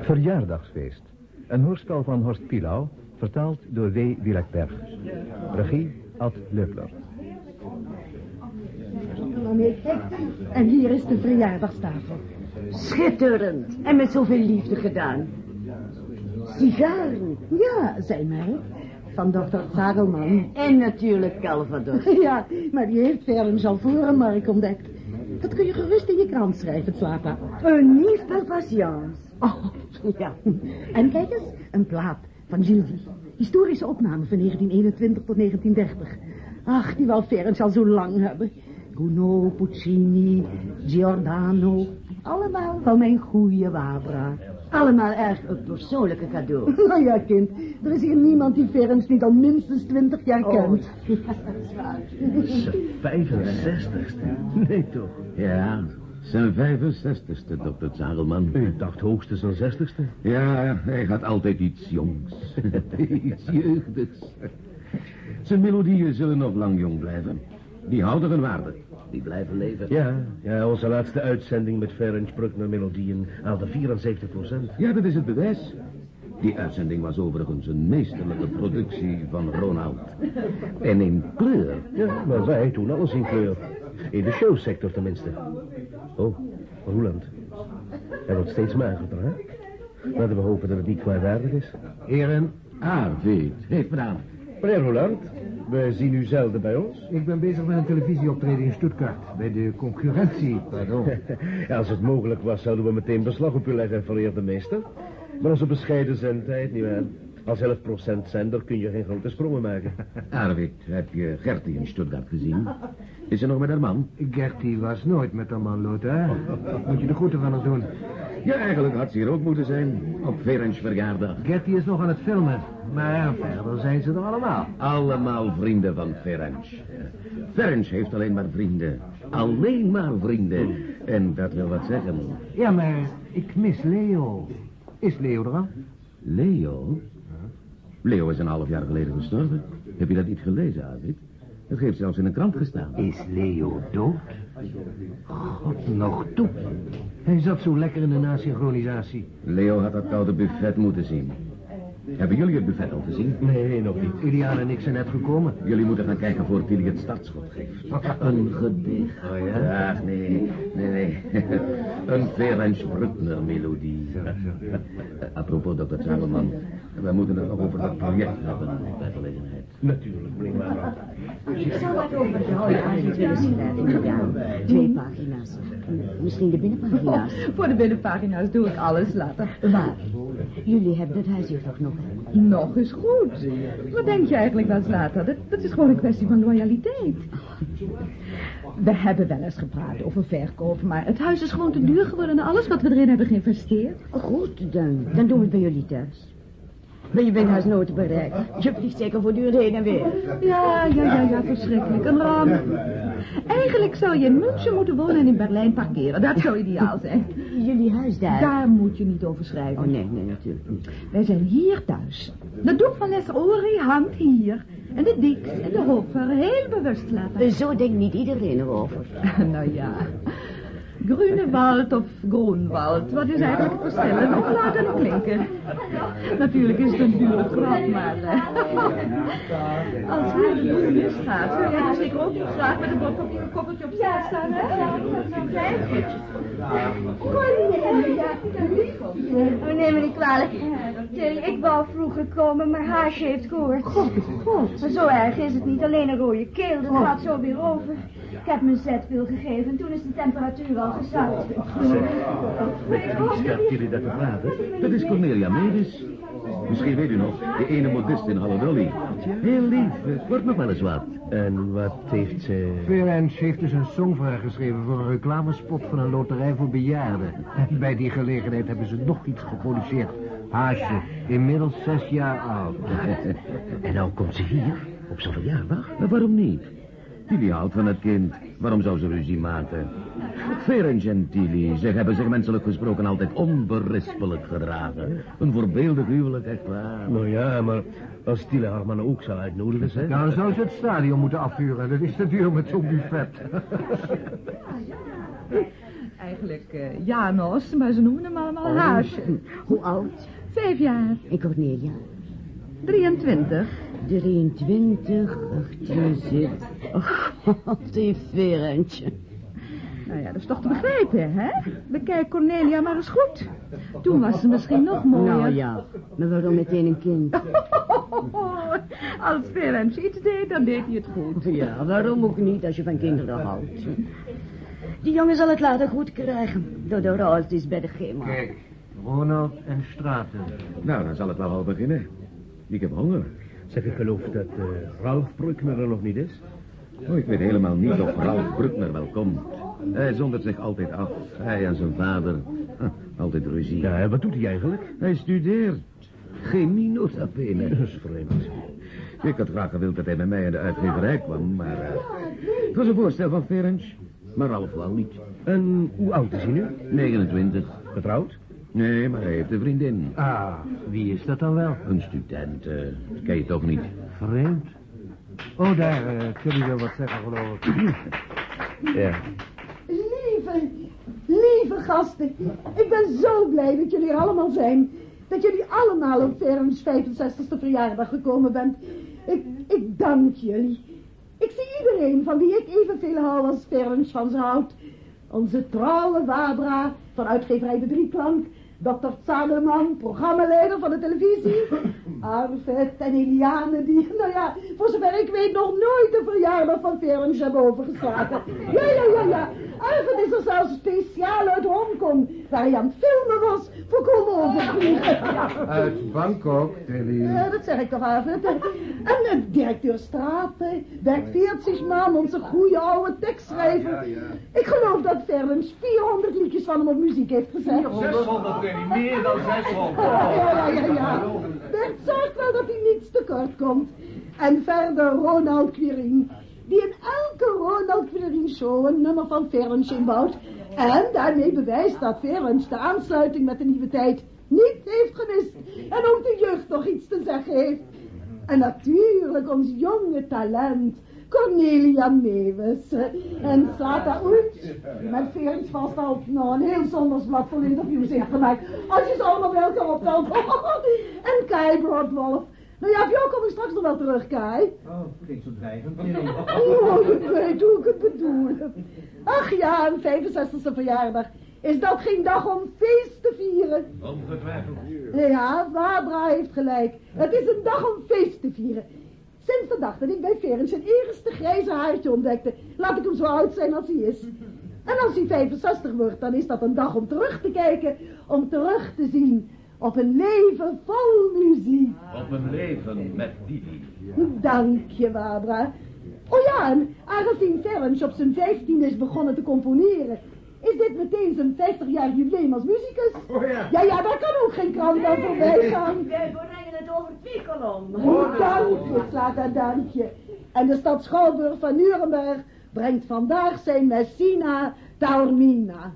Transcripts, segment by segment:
Verjaardagsfeest. Een hoorspel van Horst Pilau, vertaald door W. Wielekberg. Regie Ad Leupler. En hier is de verjaardagstafel. Schitterend. En met zoveel liefde gedaan. Sigaren. Ja, zei mij. Van dokter Zagelman. En natuurlijk Calvados. Ja, maar die heeft Verens al voor een mark ontdekt. Dat kun je gerust in je krant schrijven, Slapa. Een nieuw per patience. Oh, ja. En kijk eens, een plaat van Gildi. Historische opname van 1921 tot 1930. Ach, die wil Ferens al zo lang hebben. Gounod, Puccini, Giordano. Allemaal van mijn goede Wabra. Allemaal erg een persoonlijke cadeau. Nou ja, kind. Er is hier niemand die Ferens niet al minstens twintig jaar Oh. kent. Zijn 65ste? Nee, toch? Ja, zijn 65ste, dokter Zagelman. Ik dacht hoogstens een 60ste. Ja, hij had altijd iets jongs. iets jeugdigs. Zijn melodieën zullen nog lang jong blijven. Die houden van waarde. Die blijven leven. Ja, ja, onze laatste uitzending met Ferenc Bruckner melodieën haalde 74 procent. Ja, dat is het bewijs. Die uitzending was overigens een meesterlijke productie van Ronald. En in kleur. Ja, maar wij doen alles in kleur. In de showsector tenminste. Oh, Roeland. Hij wordt steeds magerder, hè? Laten we hopen dat het niet kwaadaardig is. Heren, Ah, weet. Heeft gedaan. Meneer Roeland, we zien u zelden bij ons. ik ben bezig met een televisieoptreden in Stuttgart. Bij de concurrentie, pardon. Als het mogelijk was, zouden we meteen beslag op u leggen, vereerde meester. Maar onze bescheiden zendtijd, nietwaar? Als 11% zender kun je geen grote sprongen maken. Arvid, heb je Gertie in Stuttgart gezien? Is ze nog met haar man? Gertie was nooit met haar man, Lothar. Moet je de groeten van haar doen. Ja, eigenlijk had ze hier ook moeten zijn. Op Ferenc verjaardag. Gertie is nog aan het filmen. Maar verder zijn ze er allemaal. Allemaal vrienden van Ferenc. Ferenc heeft alleen maar vrienden. Alleen maar vrienden. En dat wil wat zeggen. Ja, maar ik mis Leo. Is Leo er al? Leo? Leo is een half jaar geleden gestorven. Heb je dat niet gelezen, Arvid? Het heeft zelfs in een krant gestaan. Is Leo dood? God nog toe. Hij zat zo lekker in de nasynchronisatie. Leo had dat koude buffet moeten zien. Hebben jullie het buffet al gezien? Nee, nog niet. Iliane en ik zijn net gekomen. Jullie moeten gaan kijken voordat jullie het startschot geeft. Een gedicht. Oh ja? Ach, nee, nee, nee. Een Ferenc Bruckner melodie. Apropos, dokter Zagelman. Wij moeten het nog over dat project hebben bij gelegenheid. Natuurlijk, meneer. Ik zou wat over de houding willen schrijven. Ja, twee pagina's. Misschien de binnenpagina's. Voor de binnenpagina's doe ik alles later. Waar? Jullie hebben het huis hier toch nog? Nog eens goed. Wat denk je eigenlijk wel, later? Dat, dat is gewoon een kwestie van loyaliteit. We hebben wel eens gepraat over verkoop, maar het huis is gewoon te duur geworden en alles wat we erin hebben geïnvesteerd. Goed, dan, dan doen we het bij jullie thuis. Ben je binnenhuis nooit te bereiken? Je vliegt zeker voortdurend heen en weer. Ja, ja, ja, ja, verschrikkelijk. Een ramp. Eigenlijk zou je in München moeten wonen en in Berlijn parkeren. Dat zou ideaal zijn. Jullie huis daar? Daar moet je niet over schrijven. Oh, nee, nee, natuurlijk niet. Wij zijn hier thuis. De doek van Les Ori hangt hier. En de Dix en de Hoffer heel bewust laten. Zo denkt niet iedereen erover. nou ja. Grunewald of Groenwald. Wat is eigenlijk het verschil? Een opluid en een klinker. Natuurlijk is het een dure grap, maar... eh, als de boel misgaat, zou jij dus zeker ook niet graag met een koppeltje op straat staan, hè? Oh, neem me niet kwalijk. Tilly, ik wou vroeger komen, maar Haasje heeft koorts. God. Maar zo erg is het niet. Alleen een rode keel, dat gaat zo weer over. Ik heb mijn zetpil gegeven en toen is de temperatuur al gezakt. Stelt jullie dat te praten? Dat is Cornelia Medes. Misschien weet u nog, de ene modist in Halledolly. Heel lief, het wordt nog wel eens wat. En wat heeft ze... Ferenc heeft dus een song voor haar geschreven voor een reclamespot van een loterij voor bejaarden. En bij die gelegenheid hebben ze nog iets geproduceerd. Haasje, inmiddels zes jaar oud. En nou komt ze hier, op zijn verjaardag? Maar waarom niet? Tilly houdt van het kind. Waarom zou ze ruzie maken? Ferenc en Tilly, ze hebben zich menselijk gesproken altijd onberispelijk gedragen. Een voorbeeldig huwelijk, echt waar. Nou ja, maar als Tille haar man ook zou uitnodigen, zeg. Dan zou ze het stadion moeten afvuren. Dat is te duur met zo'n buffet. Eigenlijk eh, Janos, maar ze noemen hem allemaal Haasje. Hoe oud? Vijf jaar. En Cornelia? 23. 23. Ach, die zit. Oh, die Ferentje. Nou ja, dat is toch te begrijpen, hè? Bekijk Cornelia maar eens goed. Toen was ze misschien nog mooier. Nou ja, maar waarom meteen een kind? Als Ferenc iets deed, dan deed hij het goed. Ja, waarom ook niet als je van kinderen houdt? Die jongen zal het later goed krijgen. Door de roosjes bij de chemo. Kijk, Ronald en Straten. Nou, dan zal het wel al beginnen. Ik heb honger. Zeg, ik geloof dat eh, Ralf Bruckner er nog niet is. Oh, ik weet helemaal niet of Ralf Bruckner wel komt. Hij zondert zich altijd af. Hij en zijn vader. Huh, altijd ruzie. Ja, wat doet hij eigenlijk? Hij studeert. Chemie nota bene. Dat is vreemd. Ik had graag gewild dat hij bij mij in de uitgeverij kwam, maar... eh, het was een voorstel van Ferenc. Maar Ralf wou niet. En hoe oud is hij nu? 29. Getrouwd? Nee, maar hij heeft een vriendin. Ah, wie is dat dan wel? Een student, eh, dat ken je toch niet? Vreemd. Oh, daar, uh, Tilly wil wat zeggen, geloof ik. Ja. Lieve, lieve gasten. Ik ben zo blij dat jullie er allemaal zijn. Dat jullie allemaal op Ferens 65ste verjaardag gekomen bent. Ik, ik dank jullie. Ik zie iedereen van wie ik evenveel hou als Ferens van ze houdt. Onze trouwe Wabra van uitgeverij De Drieklank. Dr. Zaderman, programmaleider van de televisie. Arvid en Eliane die, nou ja, voor zover ik weet nog nooit de verjaardag van Ferens hebben overgeslagen. Ja, ja, ja, ja. Arvid is er zelfs speciaal uit Hongkong, waar hij aan het filmen was, voorkomen overvliegen. Uit Bangkok, Tilly. Ja, dat zeg ik toch, Arvid. En uh, directeur Straten, werkt 40 man, onze goede oude tekstschrijver. Ik geloof dat Ferens 400 liedjes van hem op muziek heeft gezet. 600 Danny, meer dan 600. Ja, ja, ja, ja. Bert zorgt wel dat hij niets tekort komt. En verder Ronald Quirin, die in elke Ronald Quirin show een nummer van Ferens inbouwt. En daarmee bewijst dat Ferens de aansluiting met de nieuwe tijd niet heeft gemist. En ook de jeugd nog iets te zeggen heeft. En natuurlijk ons jonge talent, Cornelia Mewes. En Slata Oet, die met Ferens vast al nou, een heel zondagsblad vol interviews heeft gemaakt. Als je ze allemaal elkaar optelt. en Kai Broadwolf. Nou ja, jou kom ik straks nog wel terug, Kai. Oh, klinkt zo dreigend. Oh, ik weet hoe ik het bedoel. Ach ja, een 65e verjaardag. Is dat geen dag om feest te vieren? Ongetwijfeld. Ja, Barbara heeft gelijk. Het is een dag om feest te vieren. Sinds de dag dat ik bij Ferens zijn eerste grijze haartje ontdekte, laat ik hem zo oud zijn als hij is. En als hij 65 wordt, dan is dat een dag om terug te kijken, om terug te zien op een leven vol muziek. Op een leven met Didi. Dank je, Barbara. Oh ja, en aangezien Ferens op zijn 15 is begonnen te componeren, is dit meteen zijn 50-jarig jubileum als muzikus. Oh ja. Ja, ja, daar kan ook geen krant aan voorbij gaan. Wij brengen het over twee kolom. Dank je, Slata, dank je. En de stad Schouwburg van Nuremberg brengt vandaag zijn Messina Taormina.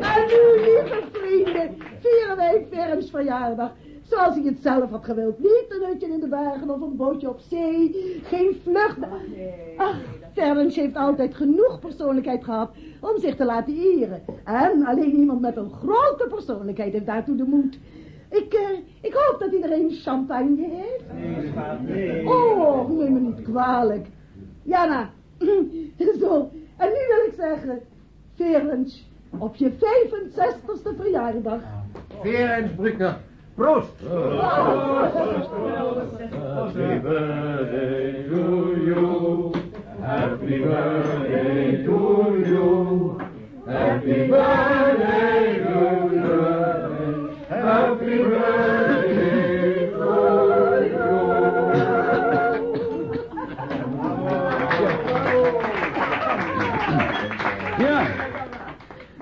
En nu, lieve vrienden, vieren wij Ferens verjaardag. Zoals hij het zelf had gewild. Niet een hutje in de bergen of een bootje op zee. Geen vlucht. Ach, Ferens heeft altijd genoeg persoonlijkheid gehad om zich te laten eren. En alleen iemand met een grote persoonlijkheid heeft daartoe de moed. Ik, eh, ik hoop dat iedereen champagne heeft. Oh, neem me niet kwalijk. Jana, zo. En nu wil ik zeggen, Ferens, op je 65ste verjaardag. Ferens Bruckner. Proost! Happy birthday to you. Happy birthday to you. Happy birthday to you. Happy birthday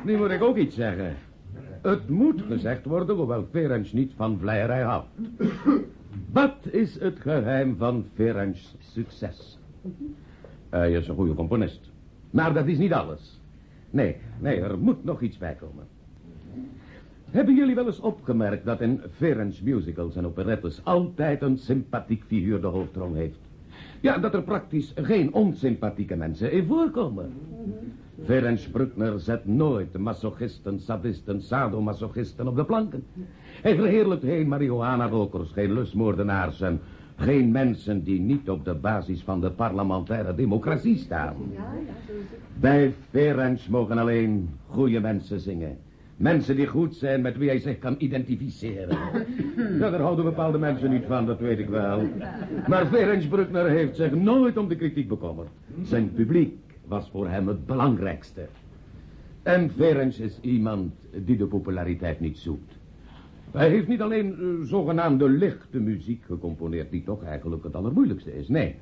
nu moet ik ook iets zeggen. Het moet gezegd worden, hoewel Ferenc niet van vleierij houdt. Wat is het geheim van Ferenc's succes? Hij is een goede componist. Maar dat is niet alles. Nee, nee, er moet nog iets bij komen. Hebben jullie wel eens opgemerkt dat in Ferenc musicals en operettes altijd een sympathiek figuur de hoofdrol heeft? Ja, dat er praktisch geen onsympathieke mensen in voorkomen. Ferenc Bruckner zet nooit masochisten, sadisten, sadomasochisten op de planken. Hij verheerlijkt geen marihuana-rokers, geen lustmoordenaars en geen mensen die niet op de basis van de parlementaire democratie staan. Bij Ferenc mogen alleen goede mensen zingen. Mensen die goed zijn met wie hij zich kan identificeren. Ja, daar houden bepaalde mensen niet van, dat weet ik wel. Maar Ferenc Bruckner heeft zich nooit om de kritiek bekommerd. Zijn publiek was voor hem het belangrijkste. En Ferenc is iemand die de populariteit niet zoekt. Hij heeft niet alleen eh, zogenaamde lichte muziek gecomponeerd, die toch eigenlijk het allermoeilijkste is. Nee.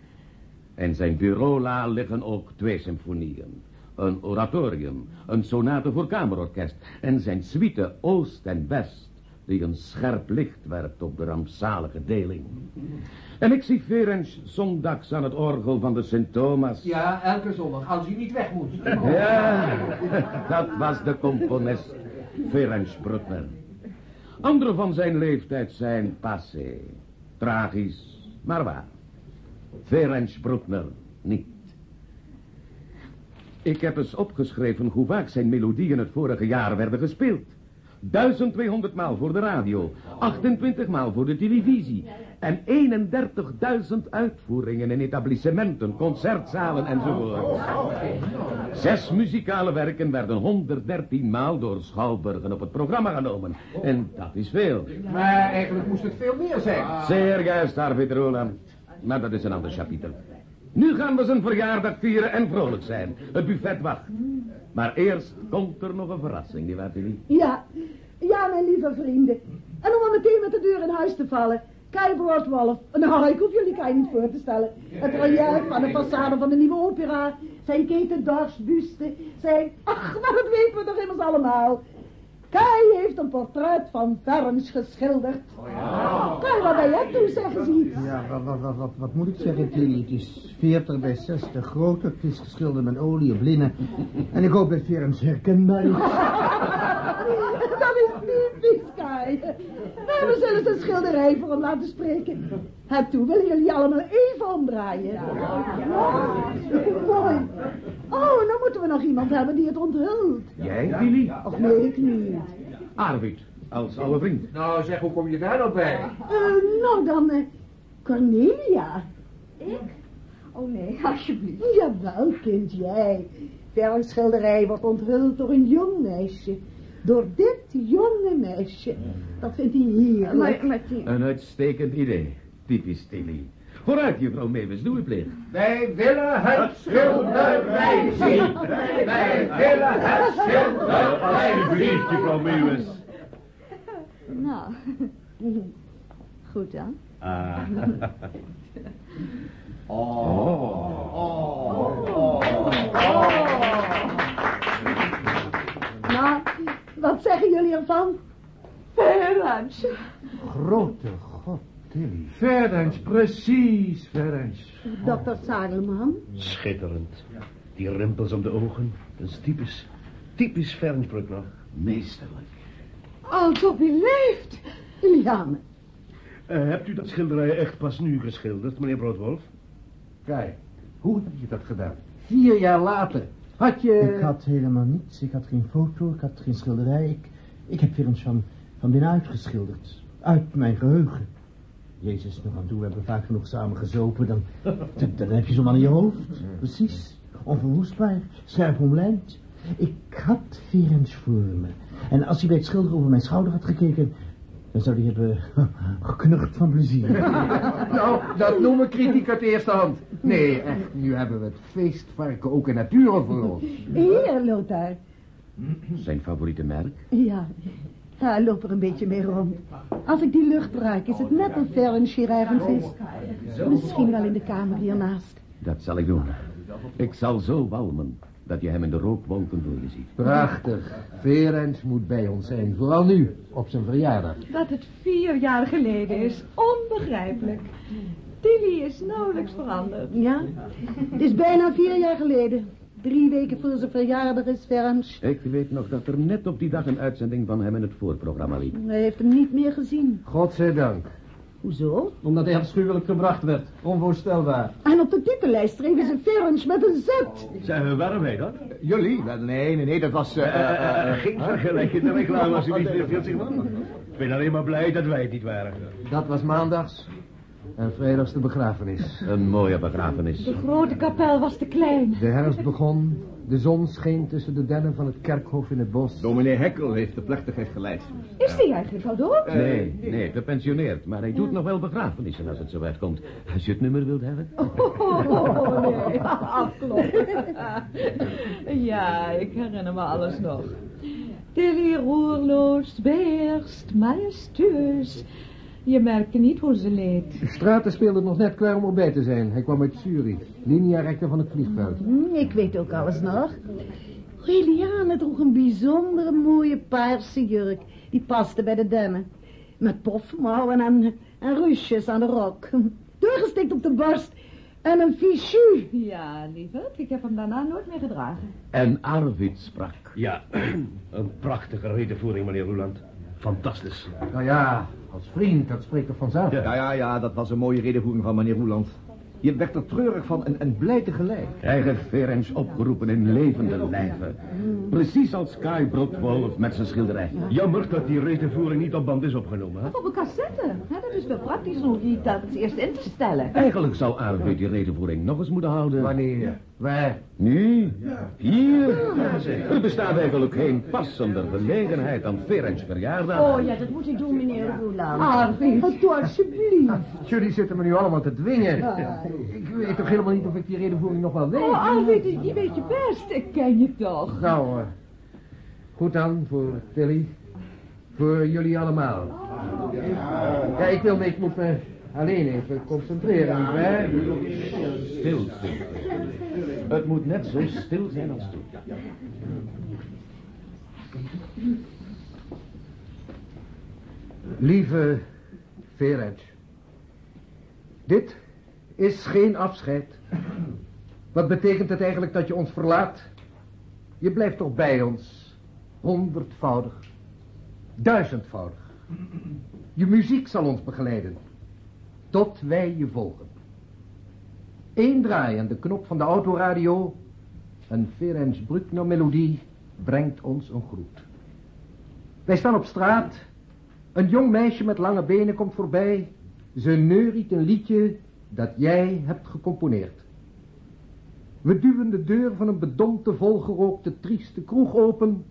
In zijn bureaula liggen ook twee symfonieën. Een oratorium, een sonate voor kamerorkest en zijn suite Oost en West, die een scherp licht werpt op de rampzalige deling. En ik zie Ferenc zondags aan het orgel van de Sint Thomas. Ja, elke zondag, als u niet weg moet. Ja, dat was de componist Ferenc Bruckner. Anderen van zijn leeftijd zijn passé. Tragisch, maar waar. Ferenc Bruckner niet. Ik heb eens opgeschreven hoe vaak zijn melodieën het vorige jaar werden gespeeld. 1200 maal voor de radio, 28 maal voor de televisie en 31.000 uitvoeringen in etablissementen, concertzalen enzovoort. Zes muzikale werken werden 113 maal door Schouwburgen op het programma genomen. En dat is veel. Maar eigenlijk moest het veel meer zijn. Zeer juist, Arvid Roland. Maar dat is een ander chapitel. Nu gaan we zijn verjaardag vieren en vrolijk zijn. Het buffet wacht. Maar eerst komt er nog een verrassing, nietwaar, Tilly? Ja, ja, mijn lieve vrienden. En om meteen met de deur in huis te vallen. Kai Broadwolf. Nou, ik hoef jullie Kai niet voor te stellen. Het relief van de façade van de nieuwe opera. Zijn keten buste. Zijn... Ach, dat weten we toch immers allemaal. Kai heeft een portret van Ferns geschilderd. Kai, wat ben jij toe, zeg eens iets. Ja, wat, wat, wat, wat, wat moet ik zeggen, Tilly? Het is 40 bij 60 groot. Het is geschilderd met olie op linnen. En ik hoop dat Ferens herkenbaar is. Dat is typisch, Kai. We zullen zijn schilderij voor hem laten spreken. En toe willen jullie allemaal even omdraaien. Ja, mooi. Oh, dan moeten we nog iemand hebben die het onthult. Jij, Tilly? Of nee, ik niet. Arvid, als oude vriend. Nou, zeg, hoe kom je daar nou bij? Eh, nou dan, eh, Cornelia. Ik? Oh nee, alsjeblieft. Jawel, kind, jij. Ferns schilderij wordt onthuld door een jong meisje. Door dit jonge meisje. Dat vindt hij heerlijk. Maar, maar die... Een uitstekend idee. Typisch Tilly. Vooruit, juffrouw Mewis, doe uw plicht. Wij willen het schilderij zien. Wij willen het schilderij zien. Alsjeblieft, juffrouw Mewis. Nou, goed dan. Ah. Nou, wat zeggen jullie ervan? Ferenc. Grote god, Tilly. Ferenc, precies, Ferenc. Dokter Zagelman. Schitterend. Die rimpels om de ogen. Dat is typisch. Typisch Ferenc Bruckner. Meesterlijk. Alsof hij leeft. Liane. Eh, hebt u dat schilderij echt pas nu geschilderd, meneer Broodwolf? Kijk, hoe heb je dat gedaan? Vier jaar later. Had je... Ik had helemaal niets. Ik had geen foto, ik had geen schilderij. Ik, ik heb Ferens van, van binnenuit geschilderd. Uit mijn geheugen. Jezus, nog aan toe, we hebben vaak genoeg samen gezopen. Dan, dan, dan heb je zo'n man in je hoofd. Precies. Onverwoestbaar, scherp omlijnd. Ik had Ferens voor me. En als hij bij het schilderen over mijn schouder had gekeken... dan zou hij hebben geknucht van plezier. Nou, dat noemen kritiek uit de eerste hand. Nee, echt, nu hebben we het feestvarken ook in nature voor ons. Hier, Lothar. Zijn favoriete merk? Ja, hij loopt er een beetje mee rond. Als ik die lucht ruik, is het net een Ferens hier ergens is. Misschien wel in de kamer hiernaast. Dat zal ik doen. Ik zal zo walmen. Dat je hem in de rookwolken voor je ziet. Prachtig. Verens moet bij ons zijn. Vooral nu, op zijn verjaardag. Dat het vier jaar geleden is, onbegrijpelijk. Tilly is nauwelijks veranderd. Ja, het is bijna vier jaar geleden. Drie weken voor zijn verjaardag is Ferenc. Ik weet nog dat er net op die dag een uitzending van hem in het voorprogramma liep. Hij heeft hem niet meer gezien. Godzijdank. Hoezo? Omdat hij afschuwelijk gebracht werd. Onvoorstelbaar. En op de titellijst schreven ze Ferenc met een Z. Zijn we waarom wij dat? Jullie? Wel, Nee, nee, nee, dat was... eh, eh, eh, Geen vergelijking de reclame alsjeblieft, meneer Veelsigman. Ik ben alleen maar blij dat wij het niet waren. Dat was maandags. En vrijdags de begrafenis. Een mooie begrafenis. De grote kapel was te klein. De herfst begon. De zon scheen tussen de dennen van het kerkhof in het bos. Dominee Hekkel heeft de plechtigheid geleid. Is die eigenlijk al dood? Nee, nee, gepensioneerd. Maar hij doet nog wel begrafenissen als het zo uitkomt. Als je het nummer wilt hebben. Oh, nee. Afkloppen. Ja, ik herinner me alles nog. Tilly roerloos, beheerst, majestueus. Je merkte niet hoe ze leed. Straten speelde nog net klaar om erbij te zijn. Hij kwam uit Zurich, linea-rechter van het vliegveld. Hm, ik weet ook alles nog. Liliane droeg een bijzondere mooie paarse jurk. Die paste bij de dennen. Met pofmouwen en, en ruches aan de rok. Doorgestikt op de borst. En een fichu. Ja, lieverd, ik heb hem daarna nooit meer gedragen. En Arvid sprak. Ja, een prachtige redenvoering, meneer Roeland. Fantastisch. Nou ja, als vriend, dat spreekt er vanzelf. Ja, ja, ja, dat was een mooie redenvoering van meneer Roeland. Je werd er treurig van en, en blij tegelijk. Krijgen Ferenc opgeroepen in levende lijven. Precies als Kai Brodwolf met zijn schilderij. Jammer dat die redenvoering niet op band is opgenomen. Hè? Op een cassette. Hè, dat is wel praktisch om die telkens eerst in te stellen. Eigenlijk zou Arvid die redenvoering nog eens moeten houden. Wanneer? Waar? Nu? Hier? Er bestaat eigenlijk geen passender gelegenheid dan Ferenc verjaardag. Oh ja, dat moet ik doen, meneer Roeland. Arvid. Oh, toe, alsjeblieft. Jullie zitten me nu allemaal te dwingen. Ik weet toch helemaal niet of ik die redenvoering nog wel weet. Oh, Arvid, die die weet je best. Ik ken je toch. Nou, eh, goed dan, voor Tilly. Voor jullie allemaal. Ja, ik wil me, ik moet me alleen even concentreren, nietwaar? Stil, stil. Het moet net zo stil zijn als toen. Lieve Ferenc. Dit is geen afscheid. Wat betekent het eigenlijk dat je ons verlaat? Je blijft toch bij ons. Honderdvoudig. Duizendvoudig. Je muziek zal ons begeleiden. Tot wij je volgen. Eén draai aan de knop van de autoradio. Een Ferenc Bruckner melodie brengt ons een groet. Wij staan op straat. Een jong meisje met lange benen komt voorbij. Ze neuriet een liedje dat jij hebt gecomponeerd. We duwen de deur van een bedompte, volgerookte, trieste kroeg open.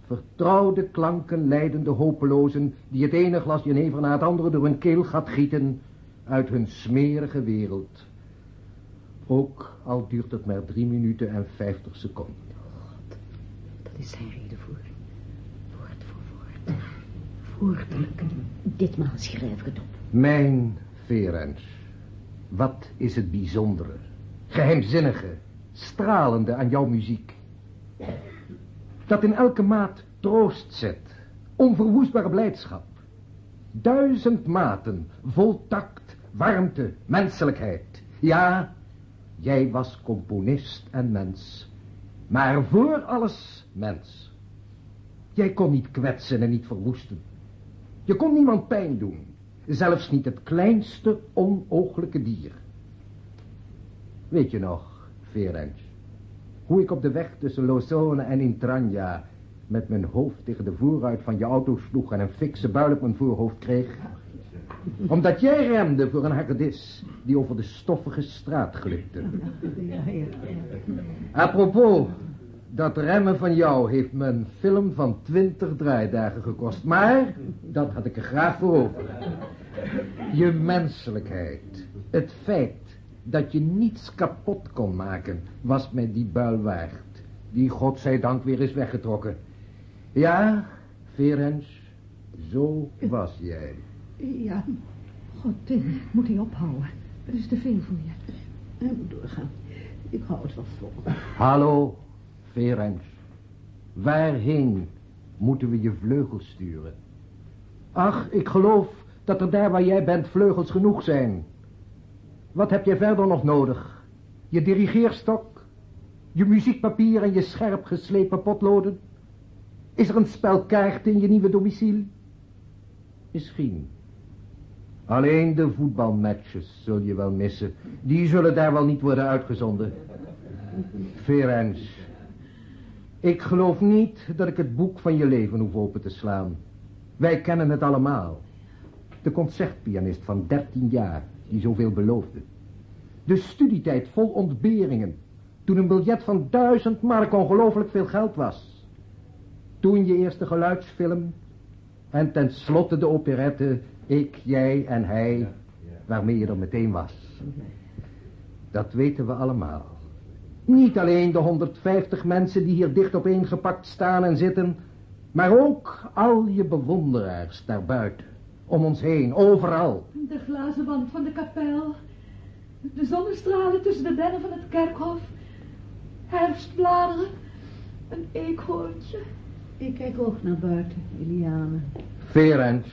Vertrouwde klanken leiden de hopelozen die het ene glas jenever na het andere door hun keelgat gieten uit hun smerige wereld. Ook al duurt het maar drie minuten en vijftig seconden. Dat is zijn redenvoering. Woord voor woord. Woordelijk. Ditmaal schrijf ik het op. Mijn Ferenc, wat is het bijzondere, geheimzinnige, stralende aan jouw muziek? Dat in elke maat troost zet, onverwoestbare blijdschap. Duizend maten, vol tact, warmte, menselijkheid. Ja, jij was componist en mens, maar voor alles mens. Jij kon niet kwetsen en niet verwoesten. Je kon niemand pijn doen. Zelfs niet het kleinste onooglijke dier. Weet je nog, Ferenc, hoe ik op de weg tussen Lozone en Intranja met mijn hoofd tegen de voorruit van je auto sloeg en een fikse buil op mijn voorhoofd kreeg? Omdat jij remde voor een hagedis die over de stoffige straat glipte. Apropos, dat remmen van jou heeft me een film van twintig draaidagen gekost. Maar dat had ik er graag voor over. Je menselijkheid. Het feit dat je niets kapot kon maken, was mij die buil waard. Die godzijdank weer is weggetrokken. Ja, Ferenc, zo was jij. Ja, God, eh, moet hij ophouden. Het is te veel voor je. hij moet doorgaan. Ik hou het wel vol. Hallo, Ferenc, waarheen moeten we je vleugels sturen? Ach, ik geloof dat er daar waar jij bent vleugels genoeg zijn. Wat heb je verder nog nodig? Je dirigeerstok? Je muziekpapier en je scherp geslepen potloden? Is er een spel kaarten in je nieuwe domicilie? Misschien. Alleen de voetbalmatches zul je wel missen. Die zullen daar wel niet worden uitgezonden. Ferenc, ik geloof niet dat ik het boek van je leven hoef open te slaan. Wij kennen het allemaal. De concertpianist van 13 jaar, die zoveel beloofde. De studietijd vol ontberingen, toen een biljet van duizend mark ongelooflijk veel geld was. Toen je eerste geluidsfilm en tenslotte de operette Ik, jij en hij, waarmee je er meteen was. Dat weten we allemaal. Niet alleen de 150 mensen die hier dicht opeengepakt staan en zitten, maar ook al je bewonderaars daarbuiten, om ons heen, overal. De glazen wand van de kapel. De zonnestralen tussen de dennen van het kerkhof. Herfstbladeren. Een eekhoortje. Ik kijk ook naar buiten, Eliane. Ferenc,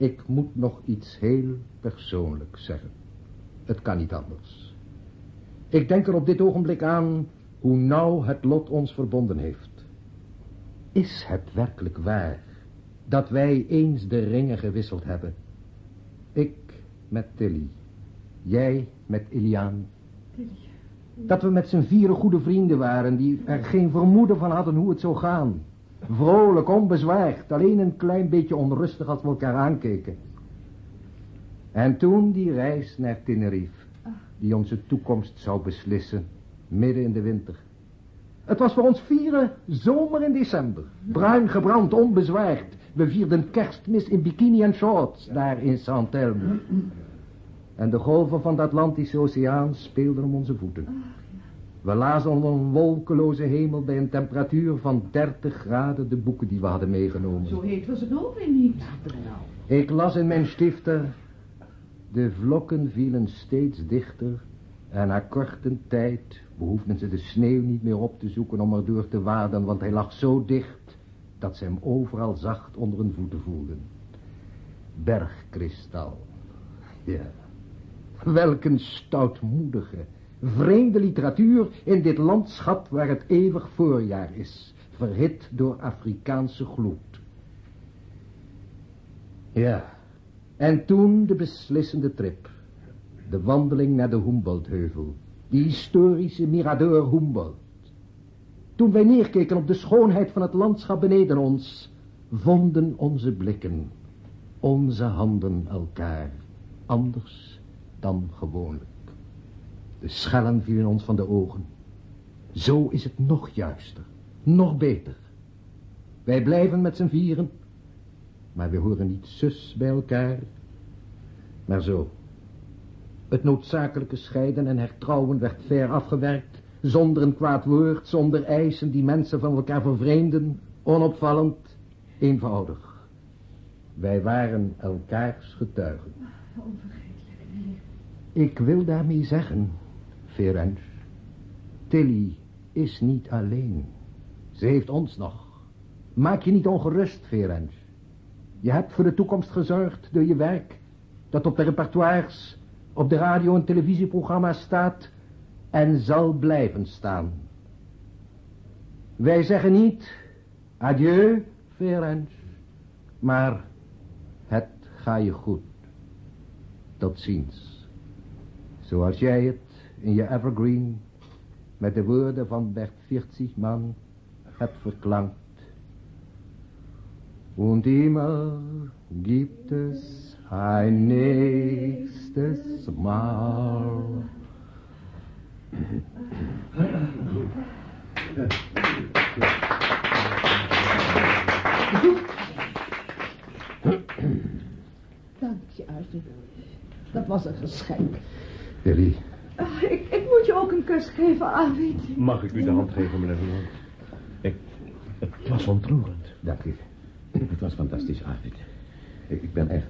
ik moet nog iets heel persoonlijks zeggen. Het kan niet anders. Ik denk er op dit ogenblik aan hoe nauw het lot ons verbonden heeft. Is het werkelijk waar dat wij eens de ringen gewisseld hebben? Ik met Tilly, jij met Iliaan. Dat we met z'n vieren goede vrienden waren die er geen vermoeden van hadden hoe het zou gaan. Vrolijk, onbezwaard, alleen een klein beetje onrustig als we elkaar aankeken. En toen die reis naar Tenerife, die onze toekomst zou beslissen, midden in de winter. Het was voor ons vieren zomer in december. Bruin gebrand, onbezwaard. We vierden kerstmis in bikini en shorts, daar in Saint-Elme. En de golven van de Atlantische Oceaan speelden om onze voeten. We lazen onder een wolkeloze hemel bij een temperatuur van 30 graden de boeken die we hadden meegenomen. Zo heet was het ook weer niet. Ik las in mijn stifter... De vlokken vielen steeds dichter... en na korte tijd behoefden ze de sneeuw niet meer op te zoeken om er door te waden... want hij lag zo dicht dat ze hem overal zacht onder hun voeten voelden. Bergkristal. Ja. Welk een stoutmoedige, vreemde literatuur in dit landschap waar het eeuwig voorjaar is, verhit door Afrikaanse gloed. Ja, en toen de beslissende trip, de wandeling naar de Humboldtheuvel, die historische mirador Humboldt. Toen wij neerkeken op de schoonheid van het landschap beneden ons, vonden onze blikken, onze handen elkaar, anders dan gewoonlijk. De schellen vielen ons van de ogen. Zo is het nog juister, nog beter. Wij blijven met z'n vieren, maar we horen niet zus bij elkaar, maar zo. Het noodzakelijke scheiden en hertrouwen werd ver afgewerkt, zonder een kwaad woord, zonder eisen die mensen van elkaar vervreemden, onopvallend, eenvoudig. Wij waren elkaars getuigen. Ik wil daarmee zeggen, Ferenc, Tilly is niet alleen. Ze heeft ons nog. Maak je niet ongerust, Ferenc. Je hebt voor de toekomst gezorgd door je werk, dat op de repertoires, op de radio- en televisieprogramma's staat en zal blijven staan. Wij zeggen niet adieu, Ferenc, maar het ga je goed. Tot ziens. Zoals jij het in je evergreen met de woorden van Bert Vierzigman hebt verklankt. Und immer gibt es ein nächstes Mal. Dank je, Arthur. Dat was een geschenk. Billy, Ah, ik, ik moet je ook een kus geven, Arvid. Mag ik u de hand geven, meneer Verland? Ik, het was ontroerend. dank u. Het was fantastisch, Arvid. Ik, ik ben echt...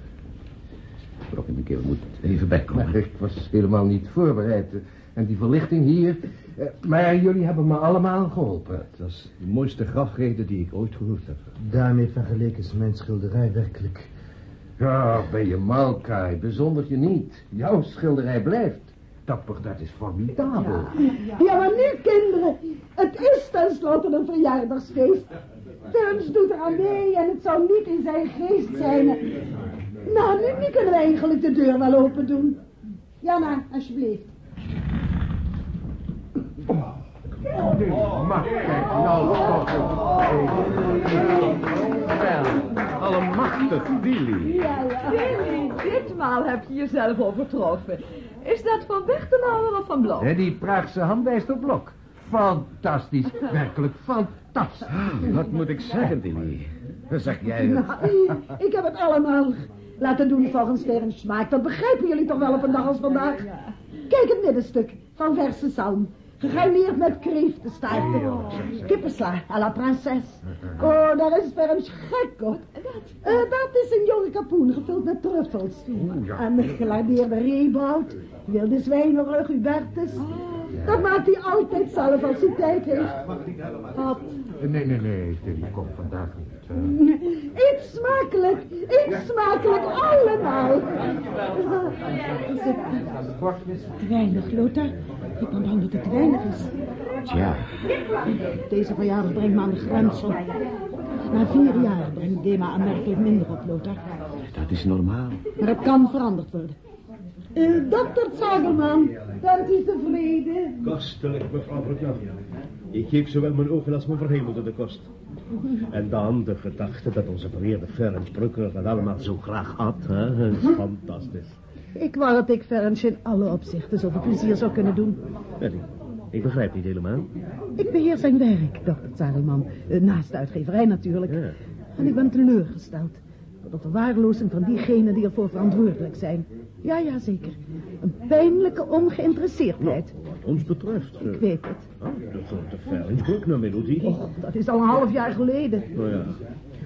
brok in de keel. Moet even bijkomen. Maar ik was helemaal niet voorbereid. En die verlichting hier... eh, Maar jullie hebben me allemaal geholpen. Dat is de mooiste grafrede die ik ooit gehoord heb. Daarmee vergeleken is mijn schilderij werkelijk... Ja, ben je mal, Kai. Bezonder je niet. Jouw schilderij blijft. Dapper, dat is formidabel. Ja, maar nu, kinderen. Het is tenslotte een verjaardagsfeest. Turns doet eraan mee en het zou niet in zijn geest zijn. Nou, nu, nu kunnen we eigenlijk de deur wel open doen. Jana, alsjeblieft. Maar kijk nou toch. Allemachtig, Billy. Ja, ja. Billy, ditmaal heb je jezelf overtroffen. Is dat van Bechtenauer of van Blok? Hè, die Praagse hand wijst op blok. Fantastisch. Werkelijk fantastisch. Wat moet ik zeggen, Billy? Zeg jij het? Nou, ik heb het allemaal laten doen volgens deren smaak. Dat begrijpen jullie toch wel op een dag als vandaag? Kijk het middenstuk van verse zalm. Gegarneerd met kreeftenstaarten. Kippensla à la prinses. Oh, daar is Ferms gek op. Eh, dat is een jonge kapoen gevuld met truffels. En gelardeerde reebout, wilde zwijnenrug, Hubertus. Dat maakt hij altijd zelf als hij tijd heeft. Wat? Nee, nee, nee, Tilly, kom vandaag niet. eh. Eet smakelijk, eet smakelijk, allemaal. Is het te weinig, Lothar? Ik ben bang dat het te weinig is. Tja, Deze verjaardag brengt me aan de grens. hoor. Na vier jaar brengt Dema aanmerkelijk minder op, Lothar. dat is normaal. Maar het kan veranderd worden. Uh, dokter Zagelman, bent u tevreden? Kostelijk, mevrouw Vertjan. Ik geef zowel mijn ogen als mijn verhemelde de kost. En dan de gedachte dat onze vereerde Ferenc Brucker dat allemaal zo graag had. Hè? Fantastisch. Ik wou dat ik Ferenc in alle opzichten zoveel plezier zou kunnen doen. Wel, ik, begrijp niet helemaal. Ik beheer zijn werk, dokter Zagelman. Eh, naast de uitgeverij natuurlijk. Ja. En ik ben teleurgesteld. Door de verwaarlozing van diegenen die ervoor verantwoordelijk zijn. Ja, ja, zeker. Een pijnlijke ongeïnteresseerdheid. Wat ons betreft. eh, Ik weet het. oh, de grote Ferenc Bruckner-melodie. Och, dat is al een half jaar geleden. Nou ja,